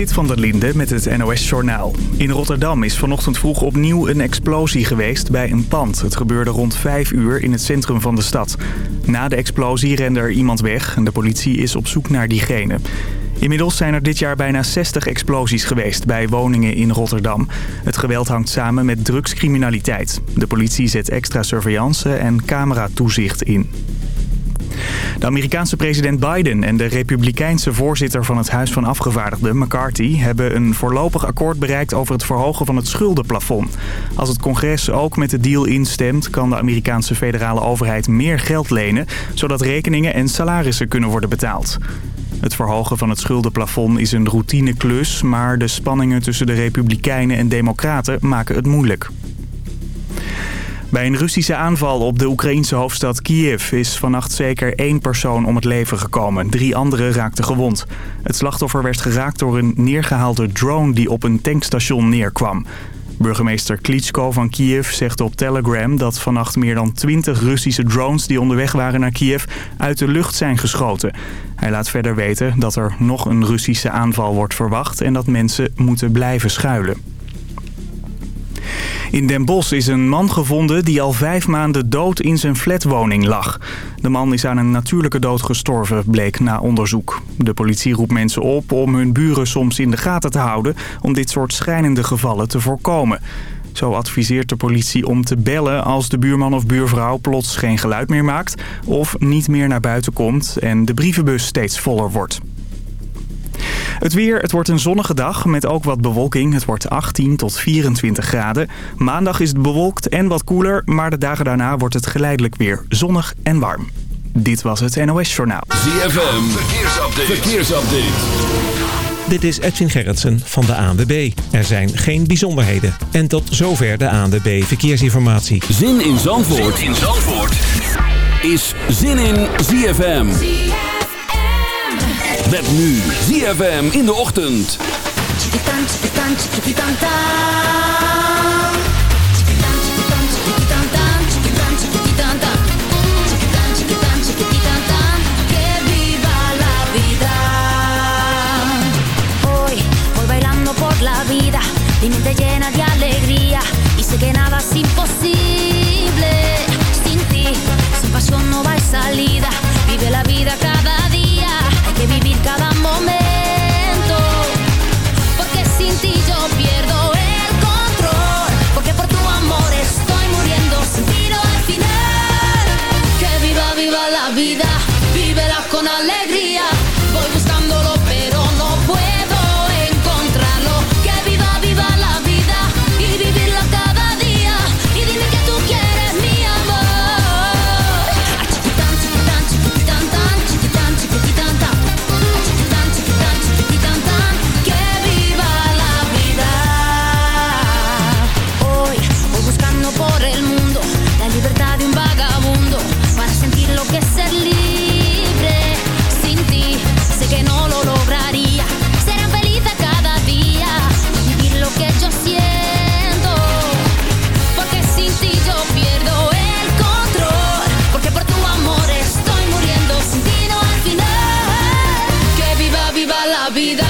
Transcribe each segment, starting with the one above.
Zit van der Linde met het NOS-journaal. In Rotterdam is vanochtend vroeg opnieuw een explosie geweest bij een pand. Het gebeurde rond 5 uur in het centrum van de stad. Na de explosie rende er iemand weg en de politie is op zoek naar diegene. Inmiddels zijn er dit jaar bijna 60 explosies geweest bij woningen in Rotterdam. Het geweld hangt samen met drugscriminaliteit. De politie zet extra surveillance en cameratoezicht in. De Amerikaanse president Biden en de republikeinse voorzitter van het Huis van Afgevaardigden, McCarthy, hebben een voorlopig akkoord bereikt over het verhogen van het schuldenplafond. Als het congres ook met de deal instemt, kan de Amerikaanse federale overheid meer geld lenen, zodat rekeningen en salarissen kunnen worden betaald. Het verhogen van het schuldenplafond is een routineklus, maar de spanningen tussen de republikeinen en democraten maken het moeilijk. Bij een Russische aanval op de Oekraïense hoofdstad Kiev is vannacht zeker één persoon om het leven gekomen. Drie anderen raakten gewond. Het slachtoffer werd geraakt door een neergehaalde drone die op een tankstation neerkwam. Burgemeester Klitschko van Kiev zegt op Telegram dat vannacht meer dan 20 Russische drones die onderweg waren naar Kiev uit de lucht zijn geschoten. Hij laat verder weten dat er nog een Russische aanval wordt verwacht en dat mensen moeten blijven schuilen. In Den Bosch is een man gevonden die al vijf maanden dood in zijn flatwoning lag. De man is aan een natuurlijke dood gestorven, bleek na onderzoek. De politie roept mensen op om hun buren soms in de gaten te houden... om dit soort schrijnende gevallen te voorkomen. Zo adviseert de politie om te bellen als de buurman of buurvrouw plots geen geluid meer maakt... of niet meer naar buiten komt en de brievenbus steeds voller wordt. Het weer, het wordt een zonnige dag met ook wat bewolking. Het wordt 18 tot 24 graden. Maandag is het bewolkt en wat koeler, maar de dagen daarna wordt het geleidelijk weer zonnig en warm. Dit was het NOS Journaal. ZFM, verkeersupdate. verkeersupdate. Dit is Edwin Gerritsen van de ANWB. Er zijn geen bijzonderheden. En tot zover de ANWB Verkeersinformatie. Zin in Zandvoort, zin in Zandvoort. is Zin in ZFM. Met nu ZFM in de ochtend. La vida, mi mente llena de alegría. Y sé que nada es imposible. Sin ti, sin pasión no hay salida, vida,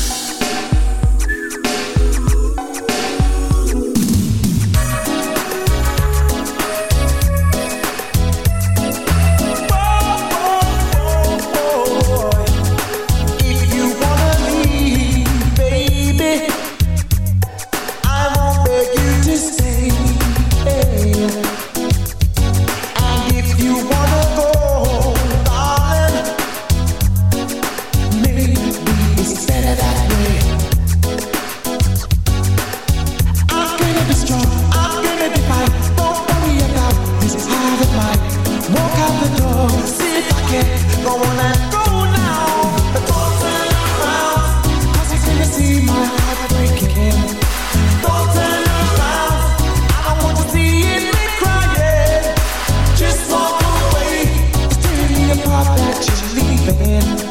feeling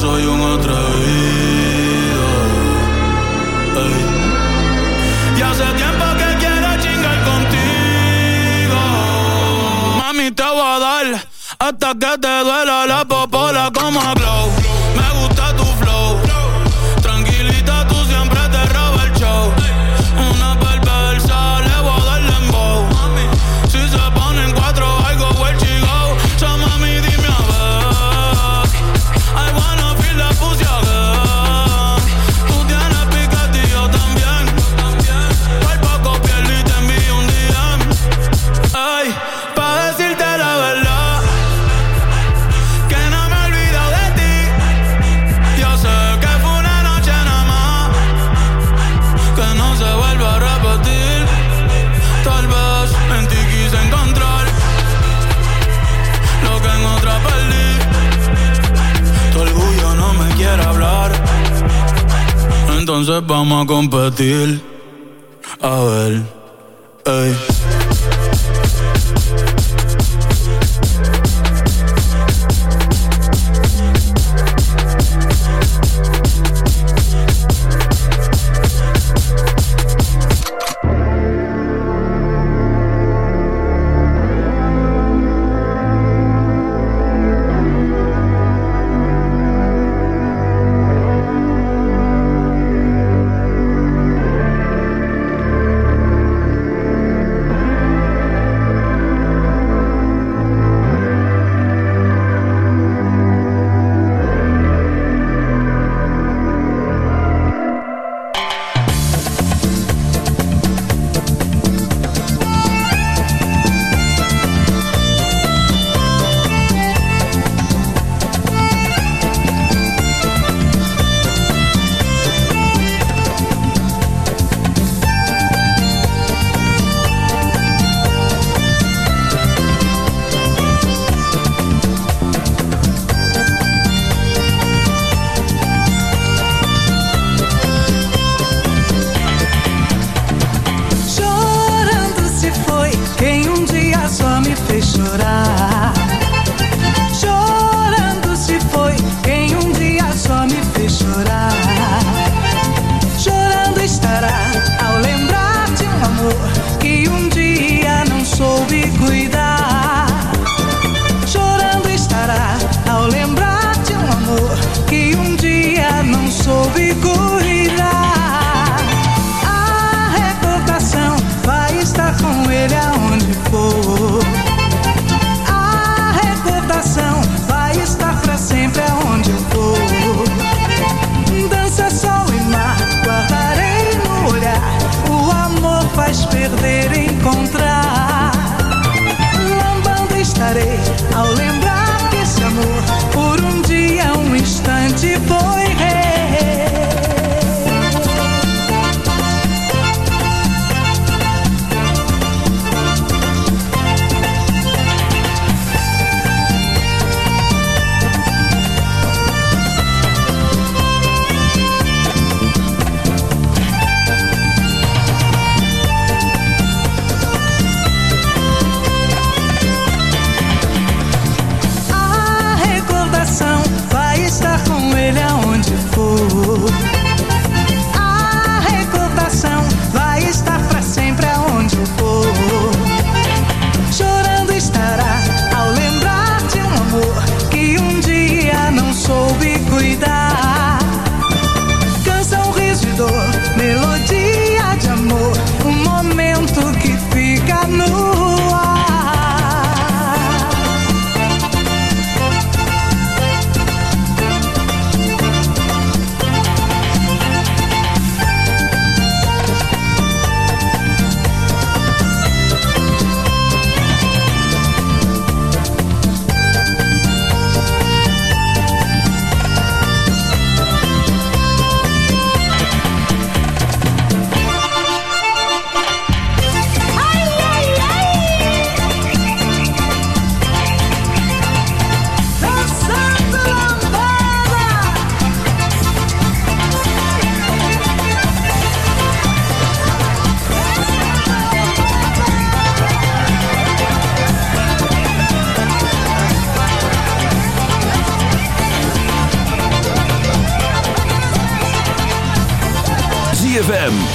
Soy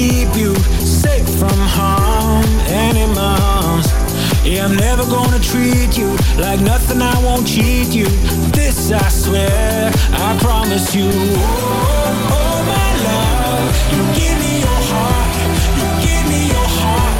keep you safe from harm arms. Yeah, I'm never gonna treat you like nothing. I won't cheat you. This I swear, I promise you. Oh, oh, oh my love, you give me your heart, you give me your heart.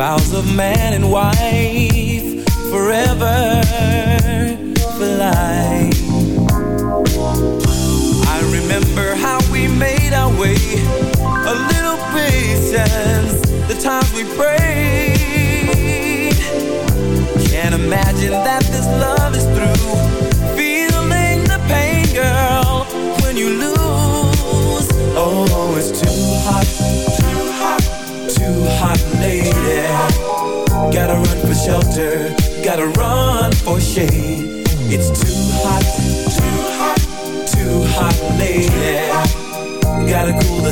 Vows of man and wife Forever for life. I remember how we made our way A little patience The times we prayed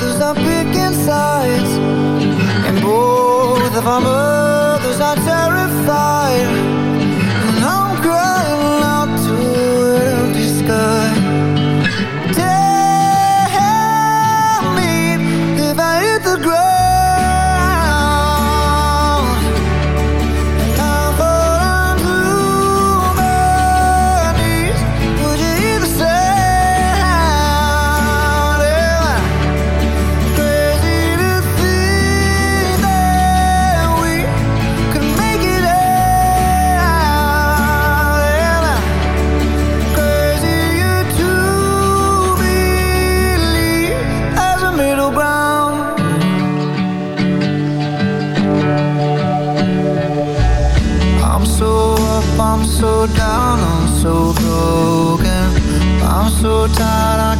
Brothers are picking sides, and both of our mothers are terrified. so tired I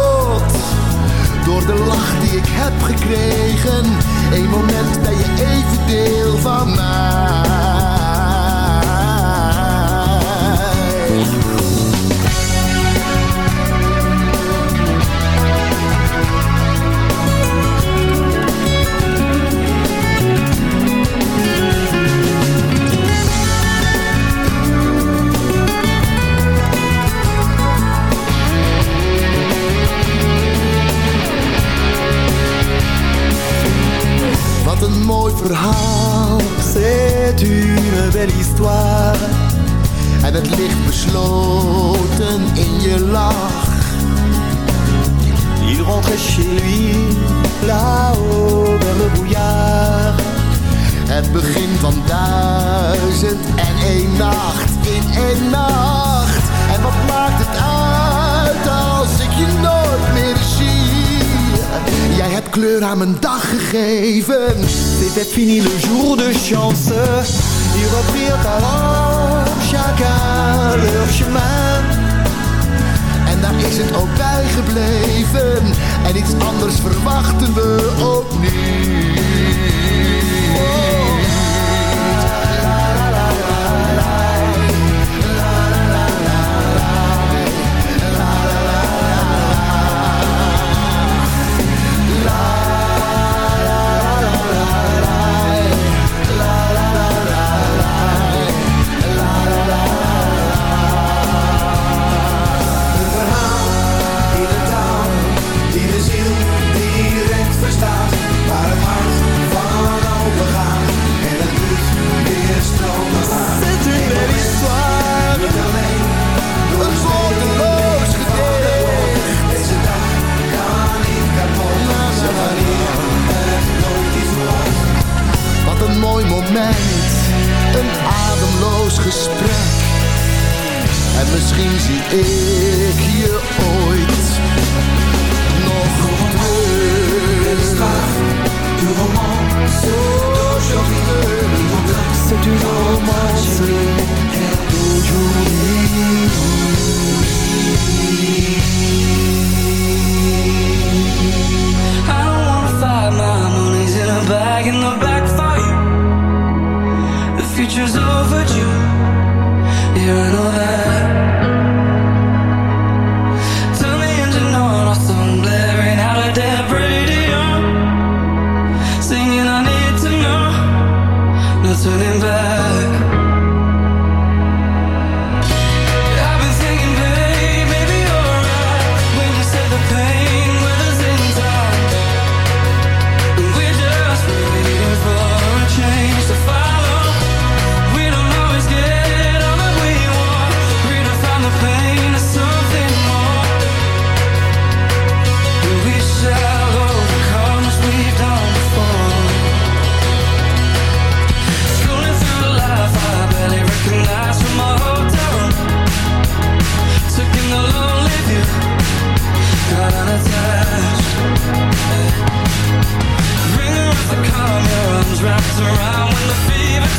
Door de lach die ik heb gekregen, een moment ben je even deel van mij. Het begin van duizend en één nacht in één nacht. En wat maakt het uit als ik je nooit meer zie? Jij hebt kleur aan mijn dag gegeven. C'était fini le jour de chance. Ils reprirent alors chacun leur chemin. En daar is het ook bij gebleven. En iets anders verwachten we ook ademloos gesprek. En misschien zie ik je ooit nog terug. Du romance d'aujourd'hui. C'est une romance I don't wanna fight, my money's in a bag in the back for you. future's overdue. You're that.